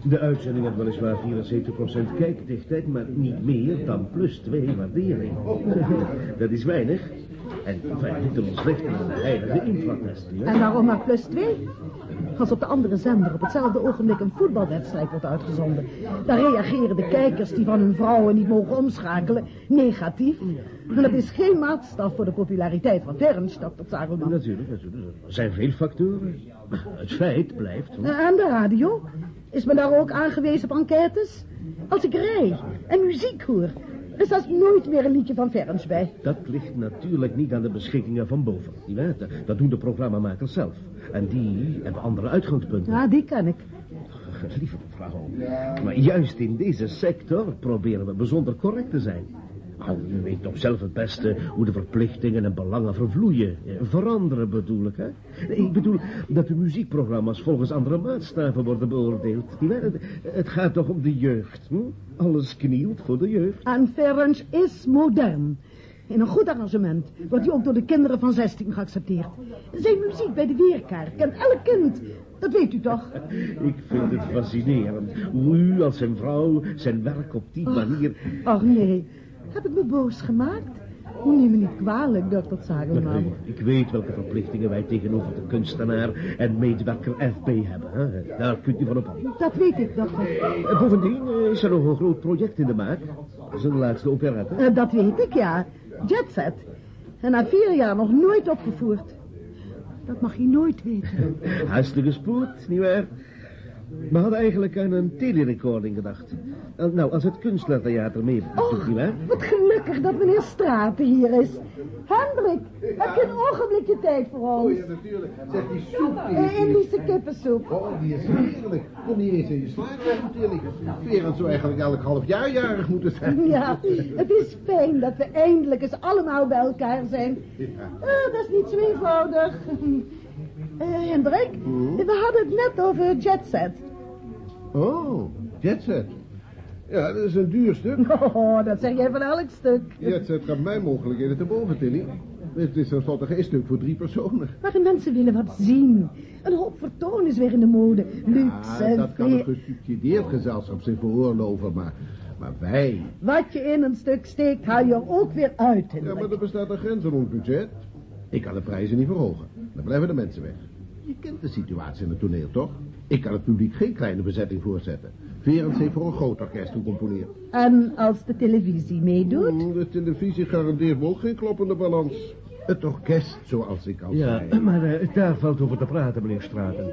de uitzending had weliswaar 74% kijkdichtheid, maar niet meer dan plus 2 waardering. Dat is weinig. En wij moeten ons richten aan de heilige infratest. En waarom maar plus twee? Als op de andere zender op hetzelfde ogenblik een voetbalwedstrijd wordt uitgezonden... dan reageren de kijkers die van hun vrouwen niet mogen omschakelen negatief. En dat is geen maatstaf voor de populariteit van Terrence, dokter Zagelman. Natuurlijk, natuurlijk. Er zijn veel factoren. Maar het feit blijft... hoor. En de radio? Is men daar ook aangewezen op enquêtes? Als ik rij en muziek hoor, er zelfs nooit meer een liedje van Ferns bij. Dat ligt natuurlijk niet aan de beschikkingen van boven. Die weten, dat doen de programmamakers zelf. En die hebben andere uitgangspunten. Ja, die kan ik. Lieve mevrouw, maar juist in deze sector proberen we bijzonder correct te zijn. Nou, u weet toch zelf het beste hoe de verplichtingen en belangen vervloeien. Veranderen bedoel ik, hè? Ik bedoel dat de muziekprogramma's volgens andere maatstaven worden beoordeeld. Het, gaat toch om de jeugd, hm? Alles knielt voor de jeugd. En Ferns is modern. In een goed arrangement wordt hij ook door de kinderen van 16 geaccepteerd. Zijn muziek bij de weerkaart kent elk kind. Dat weet u toch? Ik vind het fascinerend hoe u als zijn vrouw zijn werk op die manier... Och nee, heb ik me boos gemaakt? Neem me niet kwalijk, dokter Zagelman. Ik weet welke verplichtingen wij tegenover de kunstenaar en medewerker FB hebben. Hè? Daar kunt u van op aan. Dat weet ik, dokter. Eh, Bovendien eh, is er nog een groot project in de maak. Zijn laatste operette. Eh, dat weet ik, ja. Jetset. En na vier jaar nog nooit opgevoerd. Dat mag je nooit weten. Hartstikke spoed, nietwaar? We hadden eigenlijk aan een telerecording gedacht. Eh, Nou, als het kunstlertheater mee doet, nietwaar? Wat gelukkig dat meneer Straten hier is. Hendrik, heb je een ogenblikje tijd voor ons? Oh ja, natuurlijk. Zeg, die soep die Een is hier. Indische kippensoep. Oh, die is heerlijk. Kom niet eens in je slaap weg natuurlijk. Verend zou eigenlijk elk half jaar jarig moeten zijn. Ja, het is fijn dat we eindelijk eens allemaal bij elkaar zijn. Ja. Eh, dat is niet zo eenvoudig. Eh, Hendrik, we hadden het net over Jetset. Oh, jetset. Ja, dat is een duur stuk. Oh, dat zeg jij van elk stuk. Jetset gaat mijn mogelijkheden te boven, Tilly. Dit is tenslotte geen stuk voor drie personen. Maar de mensen willen wat zien. Een hoop vertoon is weer in de mode. Luxe, Ah, dat kan een gesubsidieerd gezelschap zich veroorloven, maar maar wij... Wat je in een stuk steekt, haal je er ook weer uit. Ja, maar er bestaat een grens aan ons budget. Ik kan de prijzen niet verhogen. Dan blijven de mensen weg. Je kent de situatie in het toneel, toch? Ik kan het publiek geen kleine bezetting voorzetten. Verens heeft voor een groot orkest gecomponeerd. En als de televisie meedoet? Mm, De televisie garandeert me ook geen kloppende balans. Het orkest, zoals ik al Ja, zei. maar eh, daar valt over te praten, meneer Straten.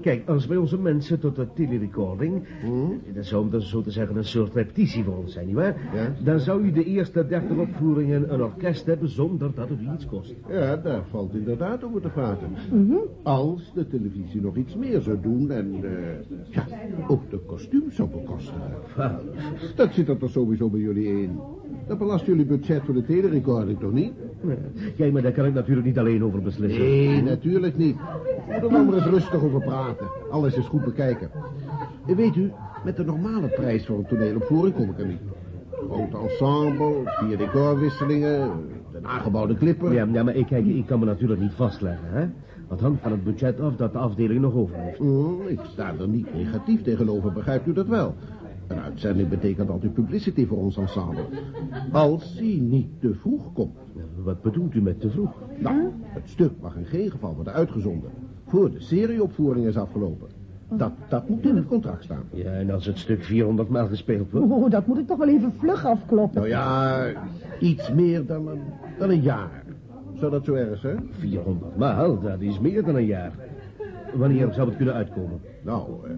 Kijk, als wij onze mensen tot de telerecording... Dat zou dat is zo te zeggen een soort repetitie voor ons zijn, nietwaar? Ja. Dan zou u de eerste dertig opvoeringen een orkest hebben zonder dat het u iets kost. Ja, daar valt inderdaad over te praten. Mhm. Als de televisie nog iets meer zou doen en eh, ja, ook de kostuums zou bekosten. Dat zit er toch sowieso bij jullie in. Dat belast jullie budget voor de telerecording toch niet? Kijk, maar daar kan ik natuurlijk niet alleen over beslissen. Nee, natuurlijk niet. We moeten er maar eens rustig over praten. Alles is goed bekijken. En weet u, met de normale prijs voor een toneelopvoering kom ik er niet. Groot ensemble, vier decorwisselingen, de nagebouwde klippen. Ja, ja, maar ik, kijk, ik kan me natuurlijk niet vastleggen, hè. Het hangt van het budget af dat de afdeling nog over heeft. Mm, ik sta er niet negatief tegenover, begrijpt u dat wel? Een uitzending betekent altijd publicity voor ons ensemble. Als hij niet te vroeg komt. Wat bedoelt u met te vroeg? Nou, het stuk mag in geen geval worden uitgezonden. Voor de serieopvoering is afgelopen. Dat, dat moet in het contract staan. Ja, en als het stuk 400 maal gespeeld wordt? Oh, dat moet ik toch wel even vlug afkloppen. Nou ja, iets meer dan een, dan een jaar. Zou dat zo erg zijn? 400 maal, dat is meer dan een jaar. Wanneer zou het kunnen uitkomen? Nou, eh,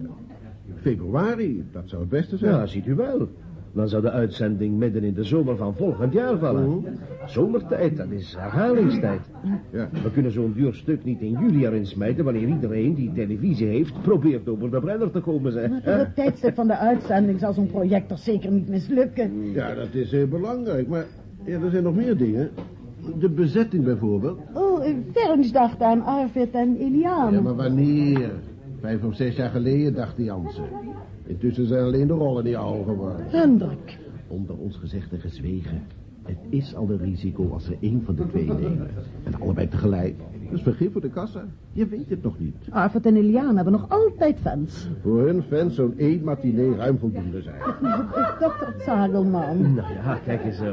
februari, dat zou het beste zijn. Ja, ziet u wel. Dan zou de uitzending midden in de zomer van volgend jaar vallen. Zomertijd, dat is herhalingstijd. Ja. We kunnen zo'n duur stuk niet in juli erin smijten... wanneer iedereen die televisie heeft probeert over de brenner te komen. Zeg. Voor het tijdstip van de uitzending zal zo'n project toch zeker niet mislukken. Ja, dat is heel belangrijk, maar ja, er zijn nog meer dingen. De bezetting bijvoorbeeld. Oh, eh, Ferns dacht aan Arvid en Eliane. Ja, maar wanneer? Vijf of zes jaar geleden, dacht die Jansen. Intussen zijn alleen de rollen die ouder geworden. Hendrik. Onder ons gezegde gezwegen. Het is al een risico als ze één van de twee nemen. En allebei tegelijk. Dus vergif voor de kassa. Je weet het nog niet. Arvid en Eliane hebben nog altijd fans. Voor hun fans zo'n één matinee ruim voldoende zijn. Dokter Zagelman. Nou ja, kijk eens. eh,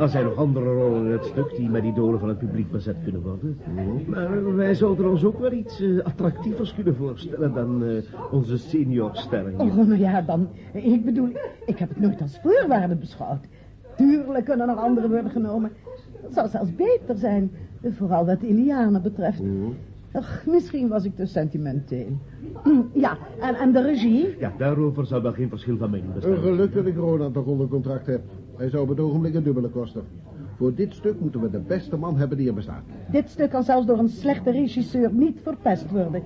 er zijn nog andere rollen in het stuk die met idolen van het publiek bezet kunnen worden. Maar wij zouden ons ook wel iets eh, attractievers kunnen voorstellen dan eh, onze seniorsterren hier. Oh, nou ja, dan... Ik bedoel, ik heb het nooit als voorwaarde beschouwd. Tuurlijk kunnen er anderen worden genomen. Het zou zelfs beter zijn. Vooral wat Eliane betreft. Ach, misschien was ik te sentimenteel. Ja, en, en de regie? Ja, daarover zou wel geen verschil van mening Een bestaan. geluk dat ik Ronald nog onder contract heb. Hij zou op het ogenblik een dubbele kosten. Voor dit stuk moeten we de beste man hebben die er bestaat. Dit stuk kan zelfs door een slechte regisseur niet verpest worden.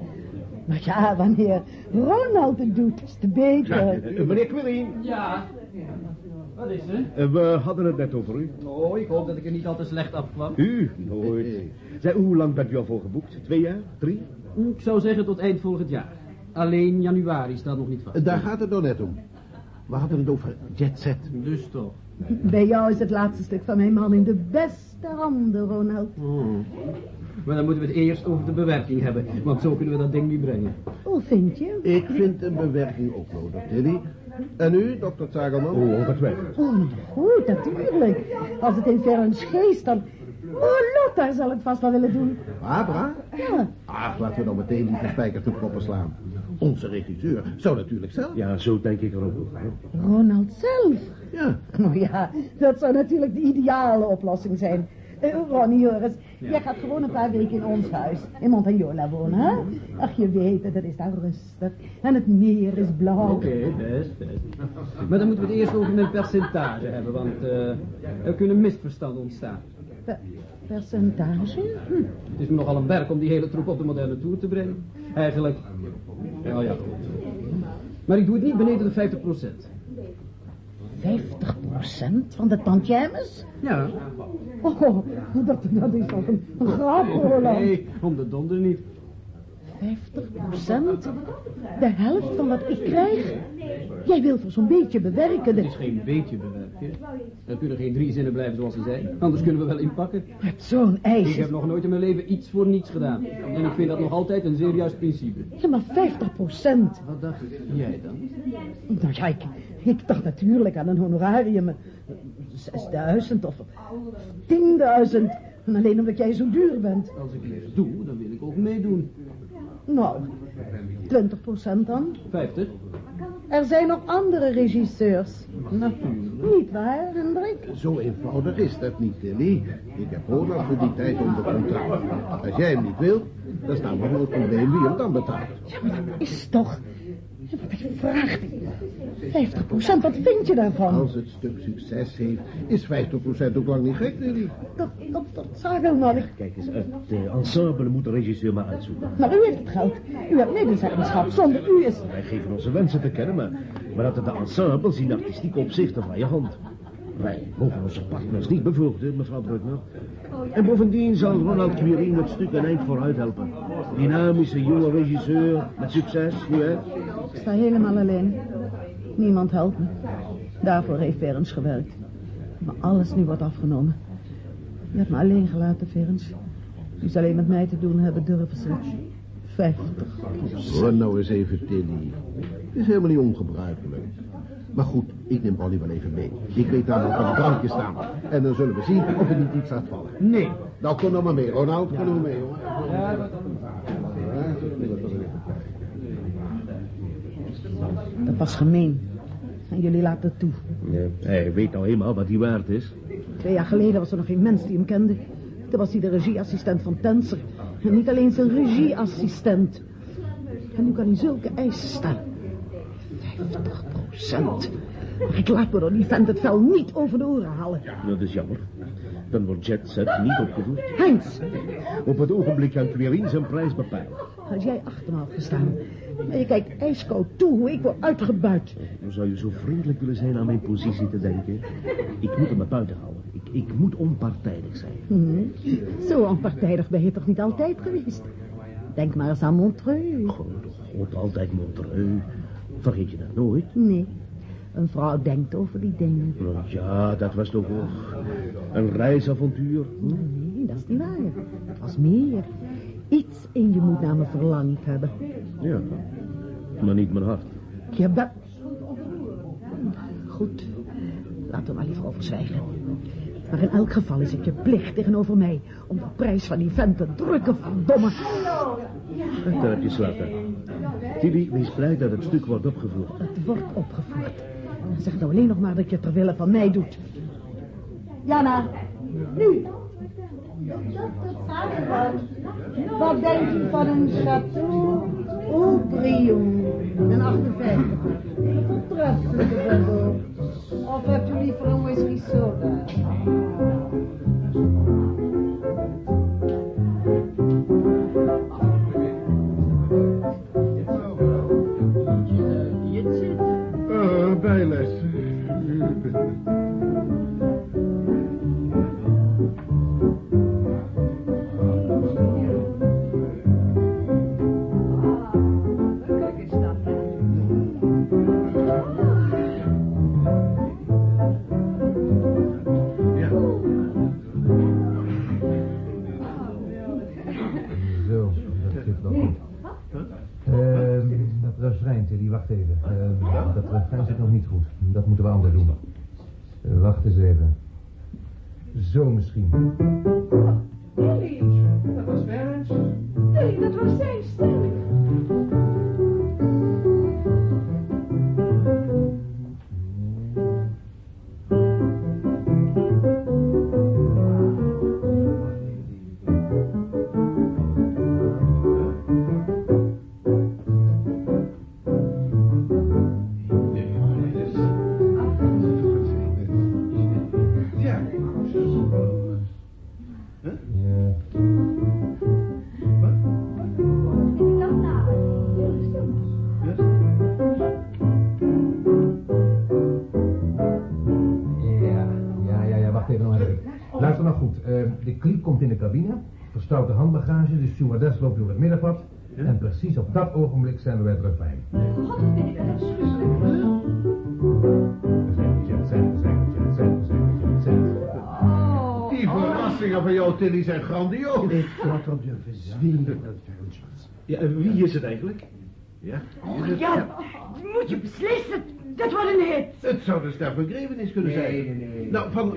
Maar ja, wanneer Ronald het doet, is het beter. Eh, meneer Quilly, Ja. Wat is er? eh, we hadden het net over u. Oh, ik hoop dat ik er niet al te slecht afkwam. U? Nooit. Zeg, hoe lang bent u al voor geboekt? Twee jaar? Drie? Ik zou zeggen tot eind volgend jaar. Alleen januari staat nog niet vast. Daar gaat het nou net om. We hadden het over jet set. Dus toch. Bij jou is het laatste stuk van mijn man in de beste handen, Ronald. Oh. Maar dan moeten we het eerst over de bewerking hebben. Want zo kunnen we dat ding niet brengen. Hoe vind je? Ik vind een bewerking ook nodig, Tilly. En u, dokter Zagerman? Oh, ongetwijfeld. Oh, goed, natuurlijk. Als het in Ferns geest, dan... Oh, Lotta zal het vast wel willen doen. Barbara? Ja. Ach, laten we dan meteen de spijkers te proppen slaan. Onze regisseur zou natuurlijk zelf. Ja, zo denk ik er ook over. Ronald zelf. Ja. Nou ja, dat zou natuurlijk de ideale oplossing zijn. Ronnie, Joris, jij gaat gewoon een paar weken in ons huis, in Montagnola wonen, hè? Ach, je weet het, het is daar rustig. En het meer is blauw. Oké, best, best. Maar dan moeten we het eerst over mijn percentage hebben, want eh, er kunnen misverstanden ontstaan. Per- percentage? Hm. Het is me nogal een werk om die hele troep op de moderne tour te brengen. Eigenlijk, nou ja, goed. Maar ik doe het niet beneden de 50 procent. 50% van de tantièmes? Ja. Oh, dat, dat is toch een, een grap, Roland. Nee, om de donder niet. 50 procent? De helft van wat ik krijg? Jij wilt voor zo'n beetje bewerken. Het is geen beetje bewerken. Er kunnen geen drie zinnen blijven zoals ze zijn. Anders kunnen we wel inpakken. Met zo'n eis. Ik heb nog nooit in mijn leven iets voor niets gedaan. En ik vind dat nog altijd een zeer juist principe. Ja, maar 50 procent. Wat dacht jij dan? Nou ja, ik, ik dacht natuurlijk aan een honorarium. eh, 6000 of 10.000. En alleen omdat jij zo duur bent. Als ik iets doe, dan wil ik ook meedoen. Nou, 20 procent dan. 50? Er zijn nog andere regisseurs. Natuurlijk. Niet waar, Hendrik? Zo eenvoudig is dat niet, Tilly. Ik heb Ronald voor die tijd onder contract. Als jij hem niet wilt, dan staan we voor het probleem wie hem dan betaalt. Ja, maar dat is toch... Wat ik vraag, 50 procent, wat vind je daarvan? Als het stuk succes heeft, is 50% ook lang niet gek, Tilly. Dat, dat, dat zou wel ik. Kijk eens, het ensemble moet de regisseur maar uitzoeken. Maar u heeft het geld. U hebt medezeggenschap. Zonder u is... Wij geven onze wensen te kennen, maar, maar dat het de ensemble in artistiek opzicht van je hand. Wij mogen onze partners niet bevoogden, mevrouw Brugner. En bovendien zal Ronald Quirin het stuk een eind vooruit helpen. Dynamische jonge regisseur, met succes, nu hè? Ik sta helemaal alleen. Niemand helpt me. Daarvoor heeft Verens gewerkt. Maar alles nu wordt afgenomen. Je hebt me alleen gelaten, Verens. U zal alleen met mij te doen hebben, durven ze. 50 Hoor nou eens even, Tilly. Het is helemaal niet ongebruikelijk. Maar goed, ik neem Polly wel even mee. Ik weet daar nog een drankje staan. En dan zullen we zien of er niet iets gaat vallen. Nee. Nou, kom dan maar mee, Ronald. Kom dan maar mee, hoor. Dat was gemeen. En jullie laten het toe. Ja, hij weet nou eenmaal wat hij waard is. Twee jaar geleden was er nog geen mens die hem kende. Toen was hij de regieassistent van Tenser. En niet alleen zijn regieassistent. En nu kan hij zulke eisen stellen. 50 procent. Maar ik laat me door die vent het vel niet over de oren halen. Dat is jammer. Dan wordt Jet Set niet opgevoerd. Heinz, Op het ogenblik kan Quirin zijn prijs bepalen. als jij achter me had gestaan... en je kijkt ijskoud toe hoe ik word uitgebuit. Dan zou je zo vriendelijk willen zijn aan mijn positie te denken. Ik moet hem buiten houden. Ik, ik moet onpartijdig zijn. Hm, Zo onpartijdig ben je toch niet altijd geweest? Denk maar eens aan Montreux. God, God, altijd Montreux. Vergeet je dat nooit? Nee, een vrouw denkt over die dingen. Nou ja, dat was toch ook een reisavontuur. Hm? Nee, dat is niet waar. Het was meer. Iets in je moet naar me verlangd hebben. Ja, maar niet mijn hart. Je bent... Goed, laten we maar liever over zwijgen. Maar in elk geval is het je plicht tegenover mij... om de prijs van die vent te drukken, verdomme. Daar heb je slapen. Tilly, wees blij dat het stuk wordt opgevoerd. Het wordt opgevoerd. Zeg nou alleen nog maar dat je het ter wille van mij doet. Jana, nu. Wat denkt u van een chateau Aubryon? Een 58. Voortreffelijke vendo. Of hebt u liever een whisky soda? Eens even. Zo misschien. Jet set, we zijn de jet set, we zijn de jet set. Die verrassingen van jou, Tilly, zijn grandioos. Ik had wel durven zwingen. Ja, en wie is het eigenlijk? Ja, Och ja, moet je beslissen. Dat wordt een hit. het zou de ster van Grevenis kunnen zijn. Nee, nee, nee. Nou, van,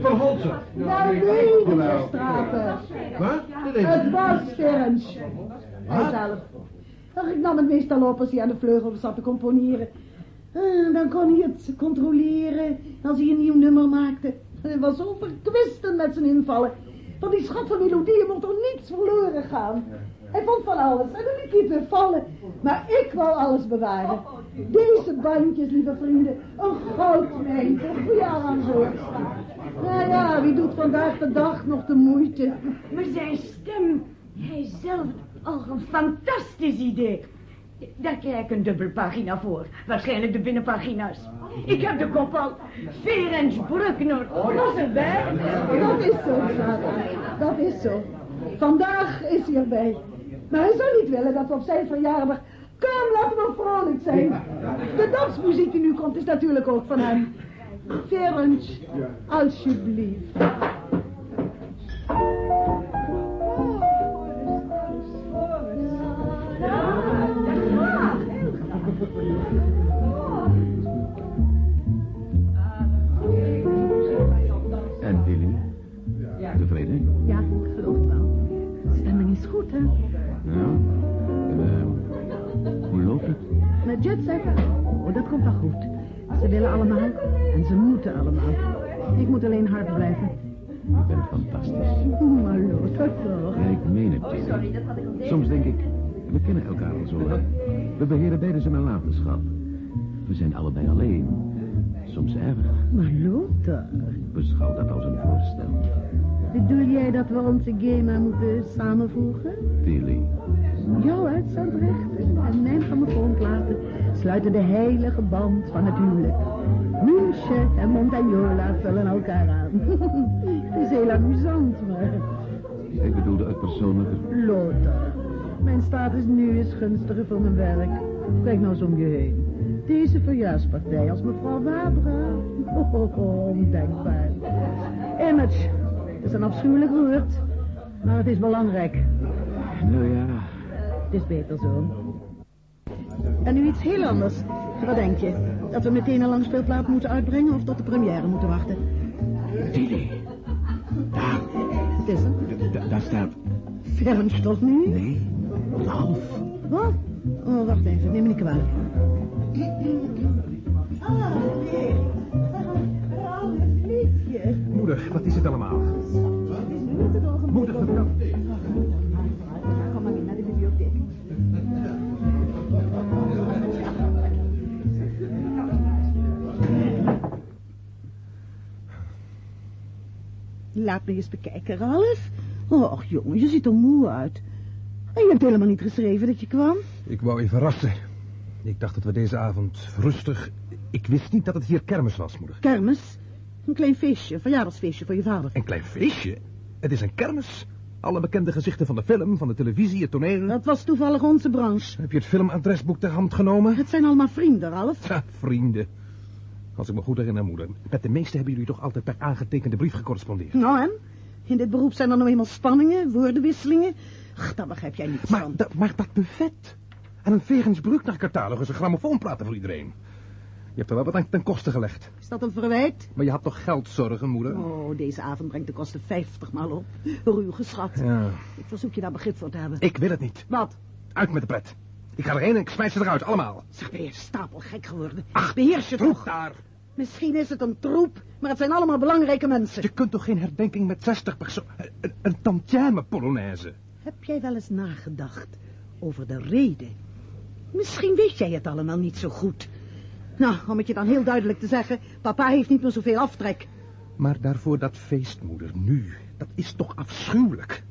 van Holzer. Nou, nee, meneer Straten. Wat? Het was Ferens. Hij zelf. Ach, ik nam het meestal op als hij aan de vleugel zat te componeren. Ah, dan kon hij het controleren als hij een nieuw nummer maakte. Hij was zo verkwistend met zijn invallen. Van die schat van melodieën mocht er niets verloren gaan. Hij vond van alles en dan liet hij vallen. Maar ik wou alles bewaren. Deze bandjes, lieve vrienden, een goudmijn voor goede arrangeurs. Nou ja, wie doet vandaag de dag nog de moeite? Maar zijn stem, hij zelf, al een fantastisch idee. Daar krijg ik een dubbelpagina voor. Waarschijnlijk de binnenpagina's. Ik heb de kop al. Ferenc Bruckner was erbij. Dat is zo, Sarah. Dat is zo. Vandaag is hij erbij. Maar hij zou niet willen dat we op zijn verjaardag... Kom, laten we vrolijk zijn. De dansmuziek die nu komt is natuurlijk ook van hem. Ferenc, alsjeblieft. En Tilly? Tevreden? Ja, ik geloof het wel. De stemming is goed, hè? Ja. En, eh, hoe loopt het? Met Jet Set. Oh, dat komt wel goed. Ze willen allemaal en ze moeten allemaal. Ik moet alleen hard blijven. Je bent fantastisch. Maar Lot, dat toch. Ja, ik meen het, Tilly. Soms denk ik, we kennen elkaar al zo lang. We beheren beide zijn nalatenschap. We zijn allebei alleen. Soms erg. Maar Lothar, Beschouw dat als een voorstel. bedoel jij dat we onze GEMA moeten samenvoegen? Tilly. Jouw uitzendrechten en mijn grammofoonplaten sluiten de heilige band van het huwelijk. München en Montagnola vullen elkaar aan. het is heel amusant, maar... Ik bedoelde het persoonlijke. Lothar, mijn status nu is gunstiger voor mijn werk. Kijk nou eens om je heen. Deze verjaarspartij als mevrouw Wabra. Oh, oh, oh, ondenkbaar. Image, dat is een afschuwelijk woord. Maar het is belangrijk. Nou ja, Het is beter zo. En nu iets heel anders. Wat denk je? Dat we meteen een langspeelplaat moeten uitbrengen of tot de première moeten wachten? Tilly. Daar, Het is da- daar staat. Toch nu? Nee, Ralf. Wat? Oh, wacht even. Neem me niet kwalijk. Ah, nee. Ralf, liefje. Moeder, wat is het allemaal? Moeder, vertel. Kom maar mee naar de bibliotheek. Laat me eens bekijken, Ralf. Och, jongen, je ziet er moe uit. En je hebt helemaal niet geschreven dat je kwam. Ik wou je verrassen. Ik dacht dat we deze avond rustig... Ik wist niet dat het hier kermis was, moeder. Kermis. Een klein feestje, een verjaardagsfeestje voor je vader. Een klein feestje? Het is een kermis. Alle bekende gezichten van de film, van de televisie, het toneel. Dat was toevallig onze branche. Heb je het filmadresboek ter hand genomen? Het zijn allemaal vrienden, Ralf. Ja, vrienden. Als ik me goed herinner, moeder. Met de meeste hebben jullie toch altijd per aangetekende brief gecorrespondeerd. Nou en? In dit beroep zijn er nou eenmaal spanningen, woordenwisselingen. Ach, daar begrijp jij niets Maar, van. da- maar dat buffet. En een Verensbrug naar catalogus, een grammofoonplaten voor iedereen. Je hebt er wel wat aan ten koste gelegd. Is dat een verwijt? Maar je had toch geldzorgen, moeder? Oh, deze avond brengt de kosten 50 maal op. Ruw geschat. Ja. Ik verzoek je daar begrip voor te hebben. Ik wil het niet. Wat? Uit met de pret. Ik ga erheen en ik smijt ze eruit, allemaal. Zeg, ben je stapelgek geworden? Ach, beheers je Troep toch? daar. Misschien is het een troep, maar het zijn allemaal belangrijke mensen. Je kunt toch geen herdenking met 60 personen... Een, een polonaise. Heb jij wel eens nagedacht over de reden? Misschien weet jij het allemaal niet zo goed. Nou, om het je dan heel duidelijk te zeggen, papa heeft niet meer zoveel aftrek. Maar daarvoor dat feest, moeder, nu. Dat is toch afschuwelijk.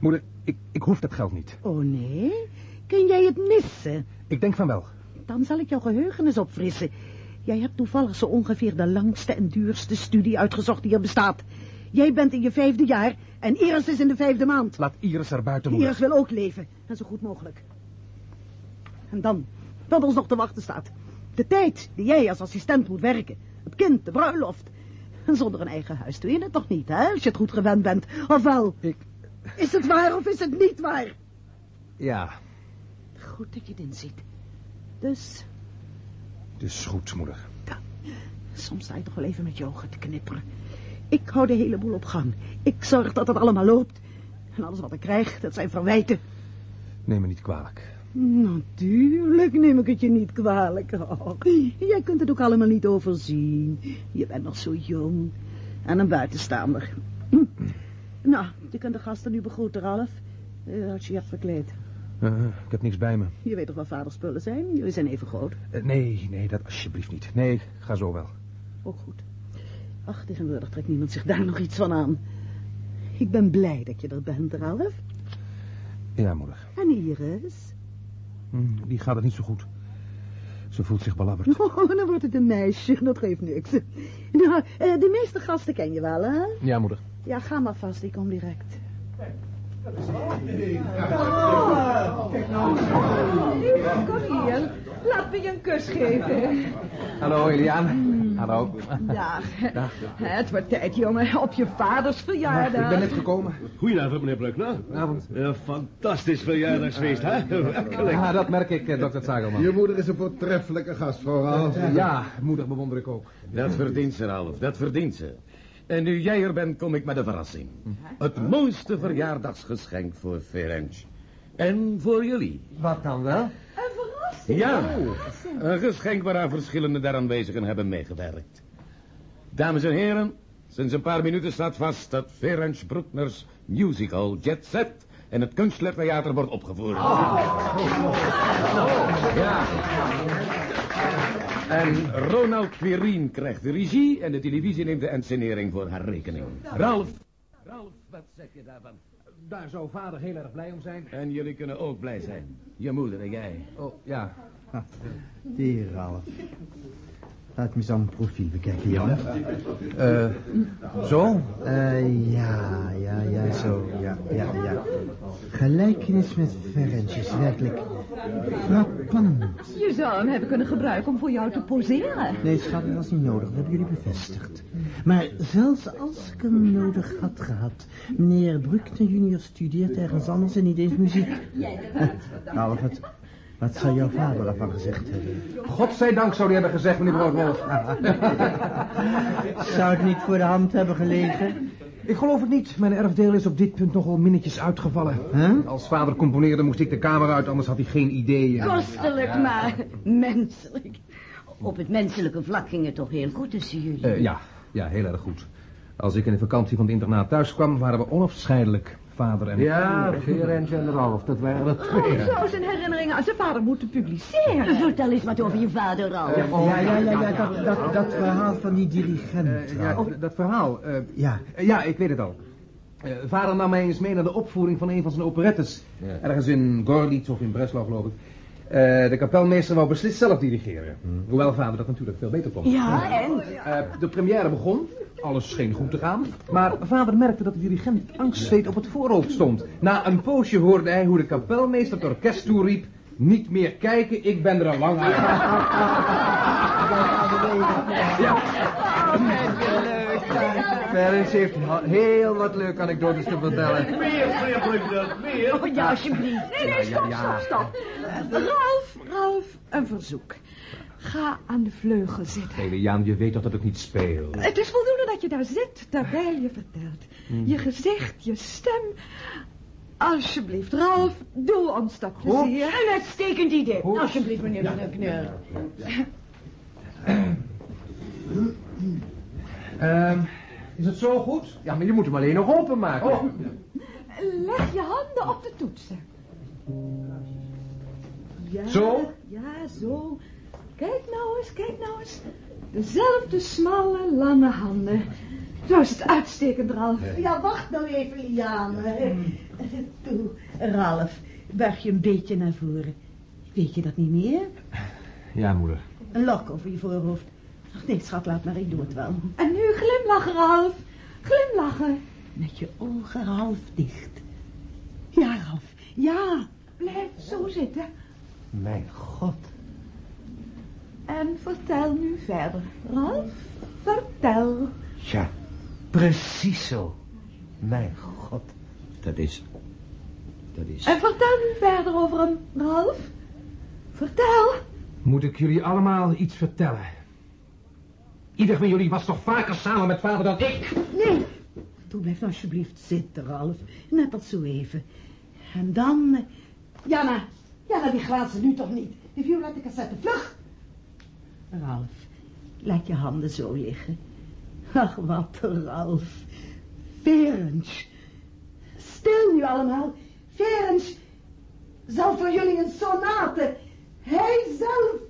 Moeder, ik, ik hoef dat geld niet. Oh nee? Kun jij het missen? Ik denk van wel. Dan zal ik jouw geheugen eens opfrissen. Jij hebt toevallig zo ongeveer de langste en duurste studie uitgezocht die er bestaat. Jij bent in je vijfde jaar en Iris is in de vijfde maand. Laat Iris er buiten, moeder. Iris wil ook leven. En zo goed mogelijk. En dan, wat ons nog te wachten staat. De tijd die jij als assistent moet werken. Het kind, de bruiloft. En zonder een eigen huis doe je het toch niet, hè? Als je het goed gewend bent. Of wel? Ik... Is het waar of is het niet waar? Ja, Goed dat je het inziet. Dus, dus goed, moeder. soms sta je toch wel even met je ogen te knipperen. Ik hou de hele boel op gang. Ik zorg dat het allemaal loopt. En alles wat ik krijg, dat zijn verwijten. Neem me niet kwalijk. Natuurlijk neem ik het je niet kwalijk. Oh, jij kunt het ook allemaal niet overzien. Je bent nog zo jong. En een buitenstaander. Hm. Nou, je kunt de gasten nu begroeten, Ralf. Eh, als je je hebt verkleed. Eh, ik heb niks bij me. Je weet toch wat vaders spullen zijn? Jullie zijn even groot. Eh, nee, nee, dat alsjeblieft niet. Nee, ik ga zo wel. Ook goed. Ach, tegenwoordig trekt niemand zich daar nog iets van aan. Ik ben blij dat je er bent, Ralf. Ja, moeder. En Iris? Hm, die gaat het niet zo goed. Ze voelt zich belabberd. Oh, dan wordt het een meisje. Dat geeft niks. Nou, eh, de meeste gasten ken je wel, hè? Ja, moeder. Ja, ga maar vast. Ik kom direct. Kom hier. Laat me je een kus geven. Hallo, Eliane. Hallo. Dag. Dag. Het wordt tijd, jongen. Op je vaders verjaardag. Ik ben net gekomen. Goedenavond, meneer Bruckner. Avond. Een fantastisch verjaardagsfeest, hè? Werkelijk. Ja, dat merk ik, eh, dokter Zagelman. Je moeder is een voortreffelijke gastvrouw, Ralf. Ja, moeder bewonder ik ook. Dat verdient ze, Ralf, dat verdient ze. En nu jij er bent, kom ik met een verrassing. Het mooiste verjaardagsgeschenk voor Ferenc. En voor jullie. Wat dan wel? Ja, een geschenk waaraan verschillende der aanwezigen hebben meegewerkt. Dames en heren, sinds een paar minuten staat vast dat Ferenc Bruckners musical Jet Set in het Kunstlertheater wordt opgevoerd. Ja. En Ronald Quirien krijgt de regie en de televisie neemt de ensenering voor haar rekening. Ralf, Ralf, wat zeg je daarvan? Daar zou vader heel erg blij om zijn. En jullie kunnen ook blij zijn. Je moeder en jij. Oh, ja. Die Ralf. Laat me eens aan mijn profiel bekijken, Jan. Eh, zo? Eh, ja, ja, ja, zo, ja, ja, ja. Gelijkenis met Ferenc is werkelijk frappant. Je zou hem hebben kunnen gebruiken om voor jou te poseren. Nee, schat, dat was niet nodig. Dat hebben jullie bevestigd. Maar zelfs als ik hem nodig had gehad... Meneer Bruckner junior studeert ergens anders en niet eens muziek. Ralf, wat, wat zou jouw vader ervan gezegd hebben? Godzijdank zou hij hebben gezegd, meneer Broodwolf. Zou het niet voor de hand hebben gelegen? Ik geloof het niet. Mijn erfdeel is op dit punt nogal minnetjes uitgevallen. Huh? Als vader componeerde moest ik de kamer uit, anders had hij geen ideeën. Kostelijk, maar menselijk. Op het menselijke vlak ging het toch heel goed tussen jullie. Eh, ja, ja, heel erg goed. Als ik in de vakantie van het internaat thuis kwam, waren we onafscheidelijk, vader en. Ja, en Ralf, dat waren er twee. Hij zou zijn herinneringen aan zijn vader moeten publiceren. Vertel eens wat over je vader, Ralf. Ja, ja, ja, ja dat, dat, dat verhaal van die dirigent. Eh, ja, dat verhaal. eh, Ja. eh, ja, ik weet het al. Eh, vader nam mij eens mee naar de opvoering van een van zijn operettes. Ergens in Gorlitz of in Breslau, geloof ik. Eh, de kapelmeester wou beslist zelf dirigeren. Hoewel vader dat natuurlijk veel beter kon. Ja, en? Eh, de première begon. Alles scheen goed te gaan. Maar vader merkte dat de dirigent angstzweet op het voorhoofd stond. Na een poosje hoorde hij hoe de kapelmeester het orkest toeriep... Niet meer kijken, ik ben er al lang uit. Ferenc heeft heel wat leuke anekdotes te vertellen. Meer, meneer Bruckner, meer. Oh, ja, alsjeblieft. Nee, nee, stop, stop, stop. Ralf, Ralf, een verzoek. Ga aan de vleugel zitten. Eliaan, je weet toch dat ik niet speel? Het is voldoende dat je daar zit, terwijl je vertelt. Je gezicht, je stem. Alsjeblieft, Ralf, doe ons dat plezier. Een uitstekend idee. Alsjeblieft, meneer Bruckner. Ehm, is het zo goed? Ja, maar je moet hem alleen nog openmaken. Oh. Leg je handen op de toetsen. Ja, Zo? Ja, zo. Kijk nou eens, kijk nou eens. Dezelfde smalle, lange handen. Zo is het uitstekend, Ralf. Ja, wacht nou even, Liane. Toe, Ralf, buig je een beetje naar voren. Weet je dat niet meer? Ja, moeder. Een lok over je voorhoofd. Ach nee, schat, laat maar, ik doe het wel. En nu glimlach, Ralf. Glimlachen. Met je ogen half dicht. Ja, Ralf. Ja. Blijf zo zitten. Mijn god. En vertel nu verder, Ralf. Vertel. Ja, precies zo. Mijn god. Dat is... Dat is... En vertel nu verder over hem, Ralf. Vertel. Moet ik jullie allemaal iets vertellen? Ieder van jullie was toch vaker samen met vader dan ik? Nee. Doe blijf alsjeblieft zitten, Ralf. Net als zo even. En dan... Janna. Janna, die glazen nu toch niet. Die violette cassette, vlug. Ralf, laat je handen zo liggen. Ach, wat, Ralf. Ferenc. Stil nu allemaal. Ferenc zal voor jullie een sonate. Hij zelf...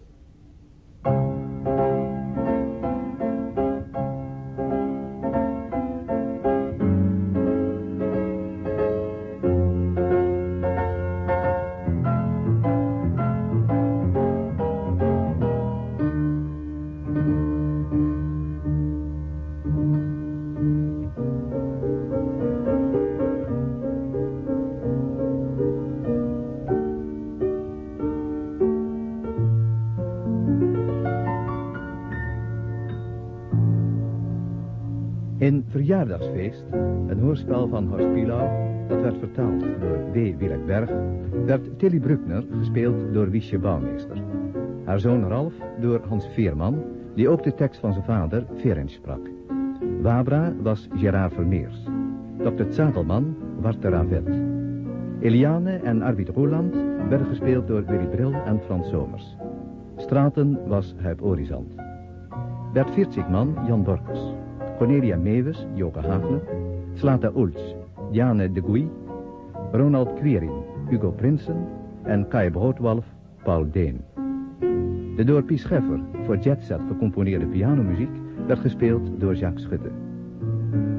Verjaardagsfeest, een hoorspel van Horst Pilau, dat werd vertaald door W. Willekberg, werd Tilly Bruckner gespeeld door Wiesje Bouwmeester. Haar zoon Ralf door Hans Veerman, die ook de tekst van zijn vader Ferenc sprak. Wabra was Gerard Vermeers. Dr. Zadelman, Warte Ravet. Eliane en Arvid Roeland werden gespeeld door Willy Bril en Frans Somers. Straten was Huip Orizant. Bert Viertzigman, Jan Borkers. Cornelia Mewes, Joke Hagelen. Slata Ulz, Diane de Gouy. Ronald Querin, Hugo Prinsen. En Kai Broodwolf, Paul Deen. De door Pies Scheffer voor Jetset gecomponeerde pianomuziek werd gespeeld door Jacques Schutte.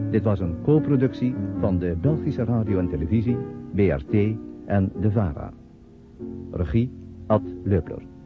Dit was een co-productie van de Belgische radio en televisie, BRT en de VARA. Regie Ad Leupler.